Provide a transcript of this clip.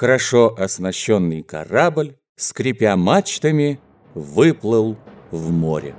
хорошо оснащенный корабль, скрипя мачтами, выплыл в море.